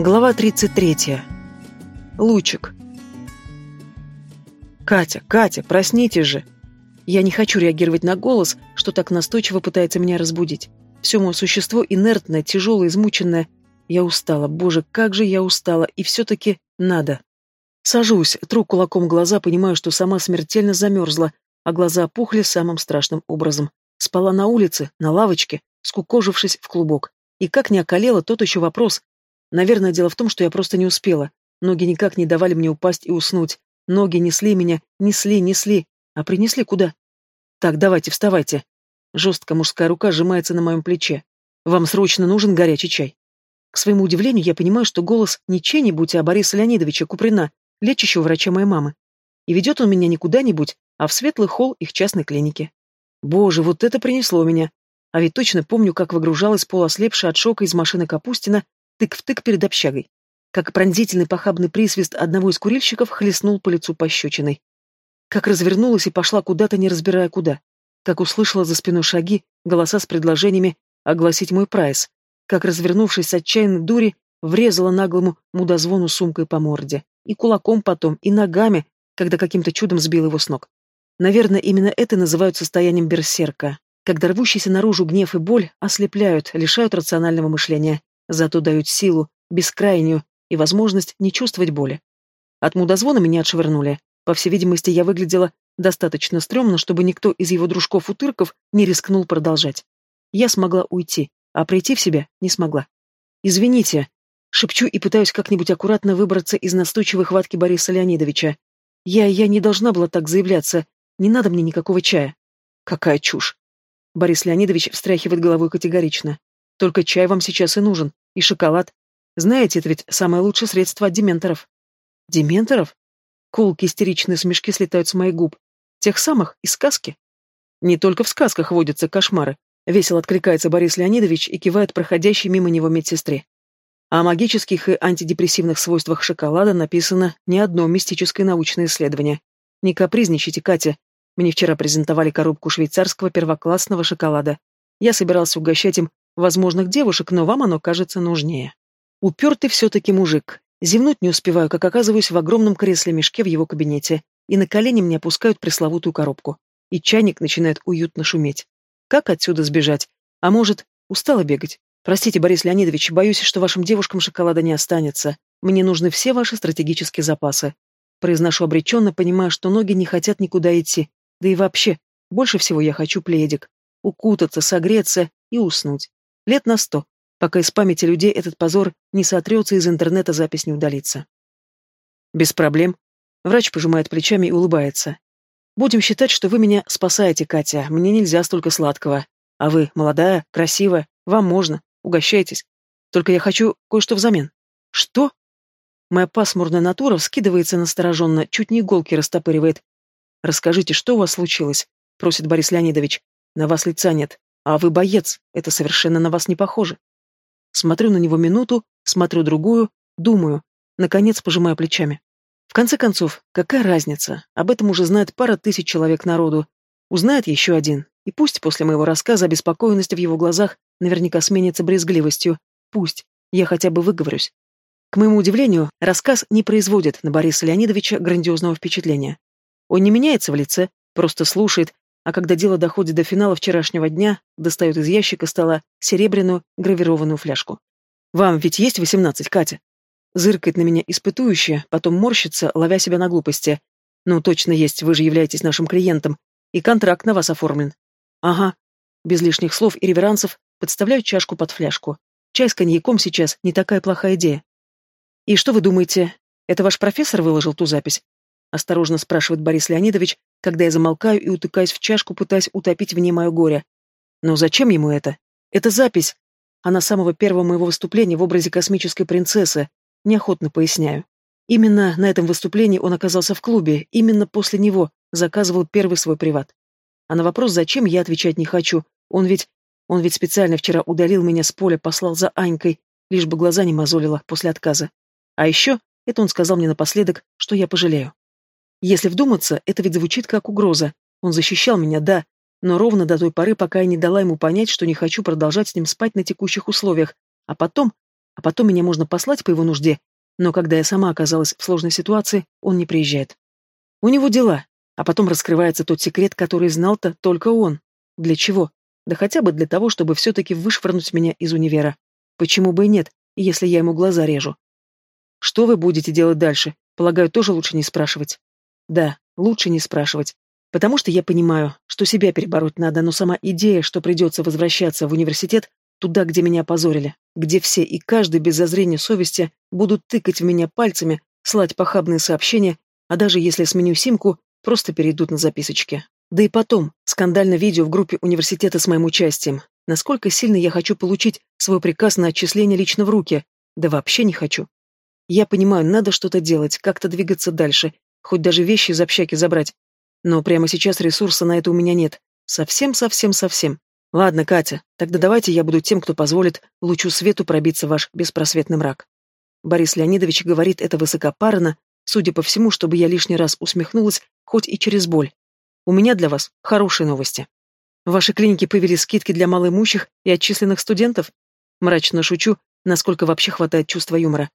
Глава 33. Лучик. «Катя, Катя, проснитесь же!» Я не хочу реагировать на голос, что так настойчиво пытается меня разбудить. Все мое существо инертное, тяжелое, измученное. Я устала, боже, как же я устала, и все-таки надо. Сажусь, тру кулаком глаза, понимаю, что сама смертельно замерзла, а глаза опухли самым страшным образом. Спала на улице, на лавочке, скукожившись в клубок. И как не околела, тот еще вопрос, Наверное, дело в том, что я просто не успела. Ноги никак не давали мне упасть и уснуть. Ноги несли меня, несли, несли. А принесли куда? Так, давайте, вставайте. Жесткая мужская рука сжимается на моем плече. Вам срочно нужен горячий чай. К своему удивлению, я понимаю, что голос не чей-нибудь, а Бориса Леонидовича Куприна, лечащего врача моей мамы. И ведет он меня не куда-нибудь, а в светлый холл их частной клиники. Боже, вот это принесло меня. А ведь точно помню, как выгружалась полуослепшая от шока из машины Капустина тык в тык перед общагой. Как пронзительный похабный присвист одного из курильщиков хлестнул по лицу пощечиной. Как развернулась и пошла куда-то, не разбирая куда. Как услышала за спиной шаги, голоса с предложениями огласить мой прайс. Как, развернувшись с отчаянной дури, врезала наглому мудозвону сумкой по морде. И кулаком потом, и ногами, когда каким-то чудом сбил его с ног. Наверное, именно это называют состоянием берсерка, когда рвущийся наружу гнев и боль ослепляют, лишают рационального мышления зато дают силу, бескрайнюю и возможность не чувствовать боли. От мудозвона меня отшвырнули. По всей видимости, я выглядела достаточно стрёмно, чтобы никто из его дружков-утырков не рискнул продолжать. Я смогла уйти, а прийти в себя не смогла. «Извините», — шепчу и пытаюсь как-нибудь аккуратно выбраться из настойчивой хватки Бориса Леонидовича. «Я... я не должна была так заявляться. Не надо мне никакого чая». «Какая чушь!» Борис Леонидович встряхивает головой категорично. Только чай вам сейчас и нужен, и шоколад. Знаете, это ведь самое лучшее средство от дементоров. Дементоров? Колки истеричные смешки слетают с моих губ. Тех самых, из сказки. Не только в сказках водятся кошмары. Весело откликается Борис Леонидович и кивает проходящей мимо него медсестре. О магических и антидепрессивных свойствах шоколада написано не одно мистическое научное исследование. Не капризничайте, Катя. Мне вчера презентовали коробку швейцарского первоклассного шоколада. Я собирался угощать им возможных девушек, но вам оно кажется нужнее. Упертый все-таки мужик. Зевнуть не успеваю, как оказываюсь в огромном кресле-мешке в его кабинете, и на колени мне опускают пресловутую коробку. И чайник начинает уютно шуметь. Как отсюда сбежать? А может, устала бегать? Простите, Борис Леонидович, боюсь, что вашим девушкам шоколада не останется. Мне нужны все ваши стратегические запасы. Произношу обреченно, понимая, что ноги не хотят никуда идти. Да и вообще, больше всего я хочу пледик. Укутаться, согреться и уснуть. Лет на сто, пока из памяти людей этот позор не сотрется, из интернета запись не удалится. Без проблем. Врач пожимает плечами и улыбается. Будем считать, что вы меня спасаете, Катя. Мне нельзя столько сладкого. А вы молодая, красивая, вам можно. Угощайтесь. Только я хочу кое-что взамен. Что? Моя пасмурная натура вскидывается настороженно, чуть не иголки растопыривает. «Расскажите, что у вас случилось?» — просит Борис Леонидович. «На вас лица нет. А вы боец, это совершенно на вас не похоже. Смотрю на него минуту, смотрю другую, думаю, наконец пожимаю плечами. В конце концов, какая разница? Об этом уже знает пара тысяч человек народу. Узнает еще один. И пусть после моего рассказа обеспокоенность в его глазах наверняка сменится брезгливостью. Пусть. Я хотя бы выговорюсь. К моему удивлению, рассказ не производит на Бориса Леонидовича грандиозного впечатления. Он не меняется в лице, просто слушает, а когда дело доходит до финала вчерашнего дня, достает из ящика стола серебряную гравированную фляжку. «Вам ведь есть восемнадцать, Катя?» Зыркает на меня испытующая, потом морщится, ловя себя на глупости. «Ну, точно есть, вы же являетесь нашим клиентом, и контракт на вас оформлен». «Ага». Без лишних слов и реверансов подставляю чашку под фляжку. Чай с коньяком сейчас не такая плохая идея. «И что вы думаете, это ваш профессор выложил ту запись?» Осторожно спрашивает Борис Леонидович, когда я замолкаю и утыкаюсь в чашку, пытаясь утопить в ней мое горе. Но зачем ему это? Это запись. Она самого первого моего выступления в образе космической принцессы. Неохотно поясняю. Именно на этом выступлении он оказался в клубе, именно после него заказывал первый свой приват. А на вопрос, зачем, я отвечать не хочу. Он ведь... Он ведь специально вчера удалил меня с поля, послал за Анькой, лишь бы глаза не мозолило после отказа. А еще, это он сказал мне напоследок, что я пожалею. Если вдуматься, это ведь звучит как угроза. Он защищал меня, да, но ровно до той поры, пока я не дала ему понять, что не хочу продолжать с ним спать на текущих условиях. А потом... а потом меня можно послать по его нужде, но когда я сама оказалась в сложной ситуации, он не приезжает. У него дела, а потом раскрывается тот секрет, который знал-то только он. Для чего? Да хотя бы для того, чтобы все-таки вышвырнуть меня из универа. Почему бы и нет, если я ему глаза режу? Что вы будете делать дальше? Полагаю, тоже лучше не спрашивать. Да, лучше не спрашивать. Потому что я понимаю, что себя перебороть надо, но сама идея, что придется возвращаться в университет, туда, где меня опозорили, где все и каждый без зазрения совести будут тыкать в меня пальцами, слать похабные сообщения, а даже если сменю симку, просто перейдут на записочки. Да и потом, скандальное видео в группе университета с моим участием. Насколько сильно я хочу получить свой приказ на отчисление лично в руки? Да вообще не хочу. Я понимаю, надо что-то делать, как-то двигаться дальше, хоть даже вещи из общаки забрать, но прямо сейчас ресурса на это у меня нет. Совсем-совсем-совсем. Ладно, Катя, тогда давайте я буду тем, кто позволит лучу свету пробиться в ваш беспросветный мрак. Борис Леонидович говорит это высокопарно, судя по всему, чтобы я лишний раз усмехнулась, хоть и через боль. У меня для вас хорошие новости. В вашей клинике появили скидки для малоимущих и отчисленных студентов? Мрачно шучу, насколько вообще хватает чувства юмора.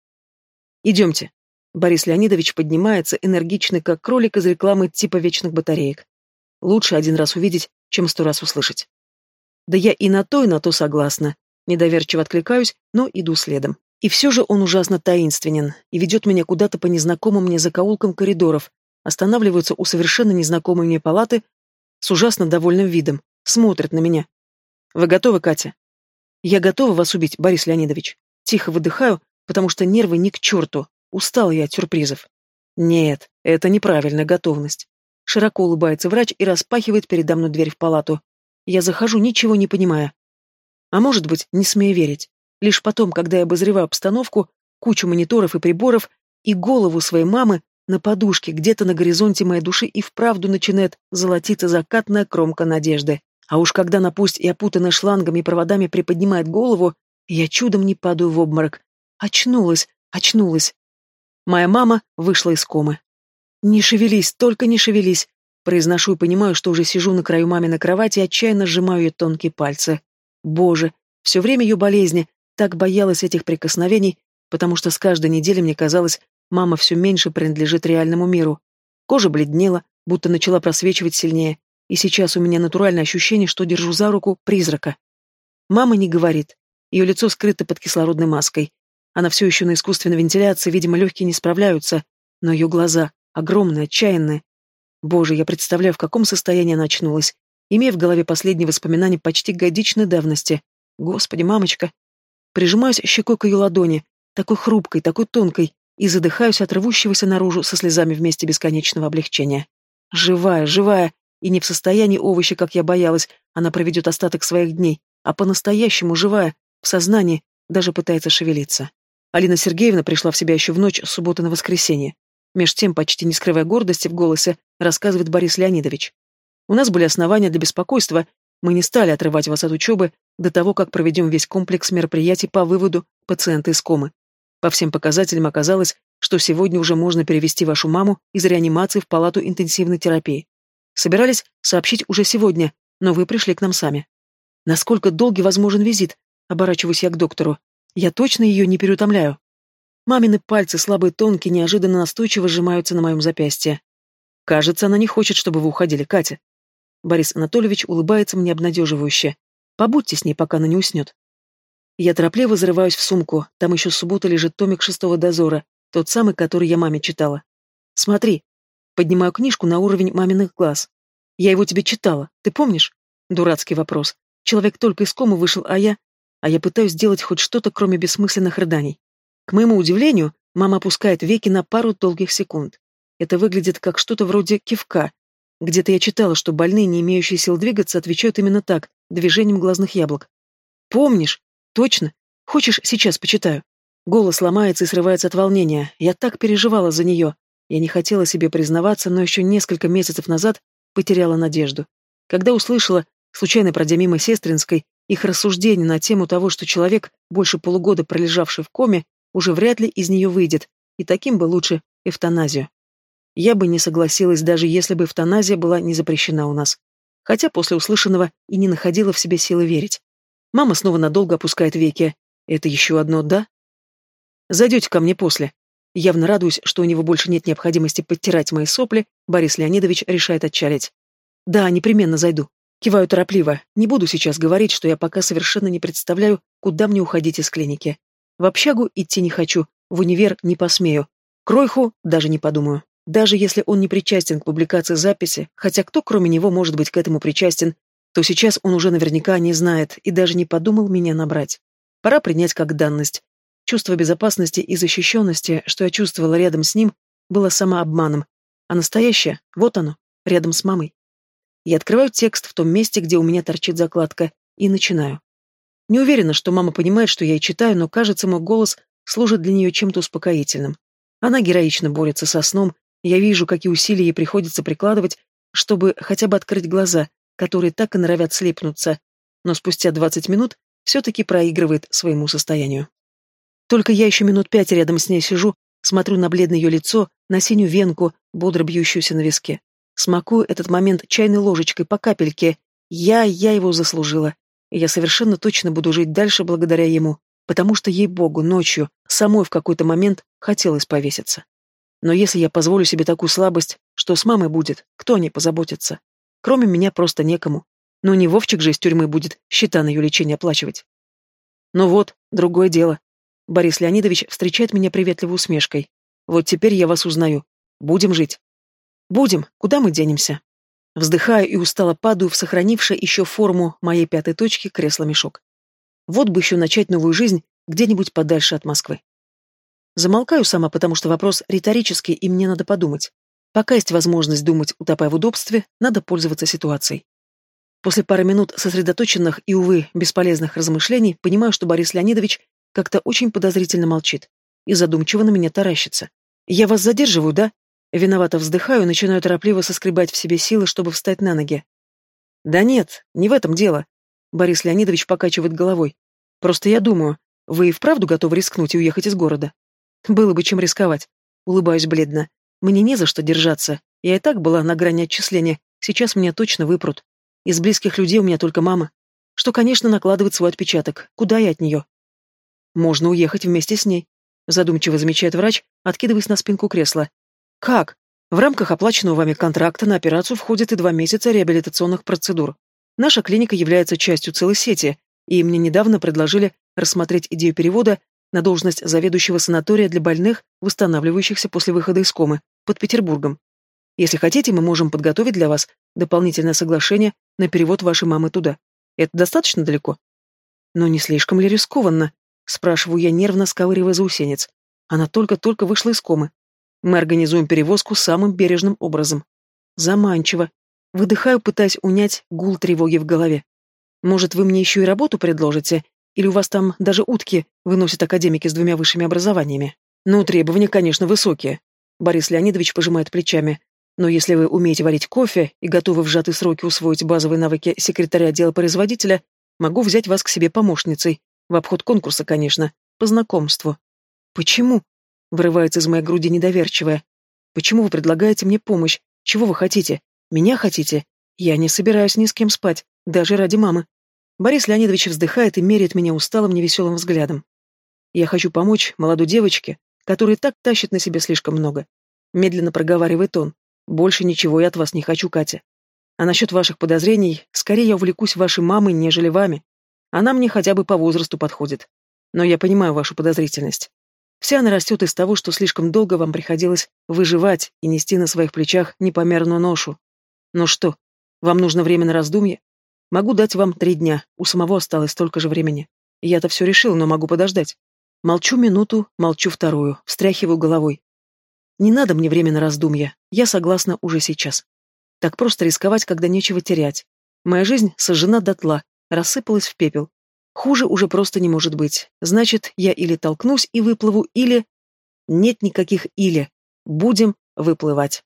Идемте, Борис Леонидович поднимается, энергичный, как кролик из рекламы типа вечных батареек. Лучше один раз увидеть, чем сто раз услышать. Да я и на то, и на то согласна. Недоверчиво откликаюсь, но иду следом. И все же он ужасно таинственен и ведет меня куда-то по незнакомым мне закоулкам коридоров, останавливается у совершенно незнакомой мне палаты с ужасно довольным видом, смотрит на меня. «Вы готовы, Катя?» «Я готова вас убить, Борис Леонидович». Тихо выдыхаю, потому что нервы ни к черту, Устал я от сюрпризов. Нет, это неправильная готовность. Широко улыбается врач и распахивает передо мной дверь в палату. Я захожу, ничего не понимая. А может быть, не смея верить. Лишь потом, когда я обозреваю обстановку, кучу мониторов и приборов и голову своей мамы на подушке где-то на горизонте моей души и вправду начинает золотиться закатная кромка надежды. А уж когда она пусть и опутанная шлангами и проводами приподнимает голову, я чудом не падаю в обморок. Очнулась, очнулась. Моя мама вышла из комы. «Не шевелись, только не шевелись!» Произношу и понимаю, что уже сижу на краю маминой кровати и отчаянно сжимаю ее тонкие пальцы. Боже, все время ее болезни, так боялась этих прикосновений, потому что с каждой недели мне казалось, мама все меньше принадлежит реальному миру. Кожа бледнела, будто начала просвечивать сильнее, и сейчас у меня натуральное ощущение, что держу за руку призрака. Мама не говорит. Ее лицо скрыто под кислородной маской. Она все еще на искусственной вентиляции, видимо, легкие не справляются, но ее глаза огромные, отчаянные. Боже, я представляю, в каком состоянии она очнулась, имея в голове последние воспоминания почти годичной давности. Господи, мамочка. Прижимаюсь щекой к ее ладони, такой хрупкой, такой тонкой, и задыхаюсь от рвущегося наружу со слезами вместе бесконечного облегчения. Живая, живая, и не в состоянии овощи, как я боялась, она проведет остаток своих дней, а по-настоящему живая, в сознании, даже пытается шевелиться. Алина Сергеевна пришла в себя еще в ночь с субботы на воскресенье. Меж тем, почти не скрывая гордости в голосе, рассказывает Борис Леонидович. У нас были основания для беспокойства, мы не стали отрывать вас от учебы до того, как проведем весь комплекс мероприятий по выводу пациента из комы. По всем показателям оказалось, что сегодня уже можно перевести вашу маму из реанимации в палату интенсивной терапии. Собирались сообщить уже сегодня, но вы пришли к нам сами. Насколько долгий возможен визит? Оборачиваюсь я к доктору. Я точно ее не переутомляю. Мамины пальцы, слабые, тонкие, неожиданно настойчиво сжимаются на моем запястье. Кажется, она не хочет, чтобы вы уходили, Катя. Борис Анатольевич улыбается мне обнадеживающе. Побудьте с ней, пока она не уснет. Я торопливо зарываюсь в сумку. Там еще с субботы лежит томик шестого дозора, тот самый, который я маме читала. Смотри. Поднимаю книжку на уровень маминых глаз. Я его тебе читала, ты помнишь? Дурацкий вопрос. Человек только из комы вышел, а я а я пытаюсь сделать хоть что-то, кроме бессмысленных рыданий. К моему удивлению, мама опускает веки на пару долгих секунд. Это выглядит как что-то вроде кивка. Где-то я читала, что больные, не имеющие сил двигаться, отвечают именно так, движением глазных яблок. «Помнишь? Точно? Хочешь, сейчас почитаю?» Голос ломается и срывается от волнения. Я так переживала за нее. Я не хотела себе признаваться, но еще несколько месяцев назад потеряла надежду. Когда услышала, случайно пройдя мимо Сестринской, их рассуждения на тему того, что человек, больше полугода пролежавший в коме, уже вряд ли из нее выйдет, и таким бы лучше эвтаназию. Я бы не согласилась, даже если бы эвтаназия была не запрещена у нас. Хотя после услышанного и не находила в себе силы верить. Мама снова надолго опускает веки. Это еще одно «да»? Зайдете ко мне после. Явно радуюсь, что у него больше нет необходимости подтирать мои сопли, Борис Леонидович решает отчалить. Да, непременно зайду. Киваю торопливо. Не буду сейчас говорить, что я пока совершенно не представляю, куда мне уходить из клиники. В общагу идти не хочу, в универ не посмею. Кройху даже не подумаю. Даже если он не причастен к публикации записи, хотя кто кроме него может быть к этому причастен, то сейчас он уже наверняка не знает и даже не подумал меня набрать. Пора принять как данность. Чувство безопасности и защищенности, что я чувствовала рядом с ним, было самообманом. А настоящее, вот оно, рядом с мамой. Я открываю текст в том месте, где у меня торчит закладка, и начинаю. Не уверена, что мама понимает, что я и читаю, но, кажется, мой голос служит для нее чем-то успокоительным. Она героично борется со сном, я вижу, какие усилия ей приходится прикладывать, чтобы хотя бы открыть глаза, которые так и норовят слепнуться, но спустя 20 минут все-таки проигрывает своему состоянию. Только я еще минут пять рядом с ней сижу, смотрю на бледное ее лицо, на синюю венку, бодро бьющуюся на виске. Смакую этот момент чайной ложечкой по капельке. Я, я его заслужила. Я совершенно точно буду жить дальше благодаря ему, потому что, ей-богу, ночью, самой в какой-то момент хотелось повеситься. Но если я позволю себе такую слабость, что с мамой будет, кто о ней позаботится? Кроме меня просто некому. Но не Вовчик же из тюрьмы будет счета на ее лечение оплачивать. Ну вот, другое дело. Борис Леонидович встречает меня приветливой усмешкой. Вот теперь я вас узнаю. Будем жить. Будем. Куда мы денемся? Вздыхаю и устало падаю в сохранившее еще форму моей пятой точки кресло-мешок. Вот бы еще начать новую жизнь где-нибудь подальше от Москвы. Замолкаю сама, потому что вопрос риторический, и мне надо подумать. Пока есть возможность думать, утопая в удобстве, надо пользоваться ситуацией. После пары минут сосредоточенных и, увы, бесполезных размышлений, понимаю, что Борис Леонидович как-то очень подозрительно молчит и задумчиво на меня таращится. «Я вас задерживаю, да?» Виновато вздыхаю начинаю торопливо соскребать в себе силы, чтобы встать на ноги. «Да нет, не в этом дело», — Борис Леонидович покачивает головой. «Просто я думаю, вы и вправду готовы рискнуть и уехать из города?» Было бы чем рисковать. Улыбаюсь бледно. Мне не за что держаться. Я и так была на грани отчисления. Сейчас меня точно выпрут. Из близких людей у меня только мама. Что, конечно, накладывает свой отпечаток. Куда я от нее? Можно уехать вместе с ней. Задумчиво замечает врач, откидываясь на спинку кресла. Как? В рамках оплаченного вами контракта на операцию входит и два месяца реабилитационных процедур. Наша клиника является частью целой сети, и мне недавно предложили рассмотреть идею перевода на должность заведующего санатория для больных, восстанавливающихся после выхода из комы, под Петербургом. Если хотите, мы можем подготовить для вас дополнительное соглашение на перевод вашей мамы туда. Это достаточно далеко? Но не слишком ли рискованно? Спрашиваю я, нервно сковыривая заусенец. Она только-только вышла из комы. Мы организуем перевозку самым бережным образом. Заманчиво. Выдыхаю, пытаясь унять гул тревоги в голове. Может, вы мне еще и работу предложите, или у вас там даже утки выносят академики с двумя высшими образованиями? Ну, требования, конечно, высокие. Борис Леонидович пожимает плечами. Но если вы умеете варить кофе и готовы в сжатые сроки усвоить базовые навыки секретаря отдела производителя, могу взять вас к себе помощницей. В обход конкурса, конечно. По знакомству. Почему? Вырывается из моей груди недоверчивая. Почему вы предлагаете мне помощь? Чего вы хотите? Меня хотите? Я не собираюсь ни с кем спать, даже ради мамы. Борис Леонидович вздыхает и меряет меня усталым невеселым взглядом. Я хочу помочь молодой девочке, которая так тащит на себе слишком много. Медленно проговаривает он. Больше ничего я от вас не хочу, Катя. А насчет ваших подозрений, скорее я увлекусь вашей мамой, нежели вами. Она мне хотя бы по возрасту подходит. Но я понимаю вашу подозрительность. Вся она растет из того, что слишком долго вам приходилось выживать и нести на своих плечах непомерную ношу. Ну что, вам нужно время на раздумье? Могу дать вам три дня, у самого осталось столько же времени. Я-то все решил, но могу подождать. Молчу минуту, молчу вторую, встряхиваю головой. Не надо мне время на раздумья, я согласна уже сейчас. Так просто рисковать, когда нечего терять. Моя жизнь сожжена дотла, рассыпалась в пепел. Хуже уже просто не может быть. Значит, я или толкнусь и выплыву, или... Нет никаких «или». Будем выплывать.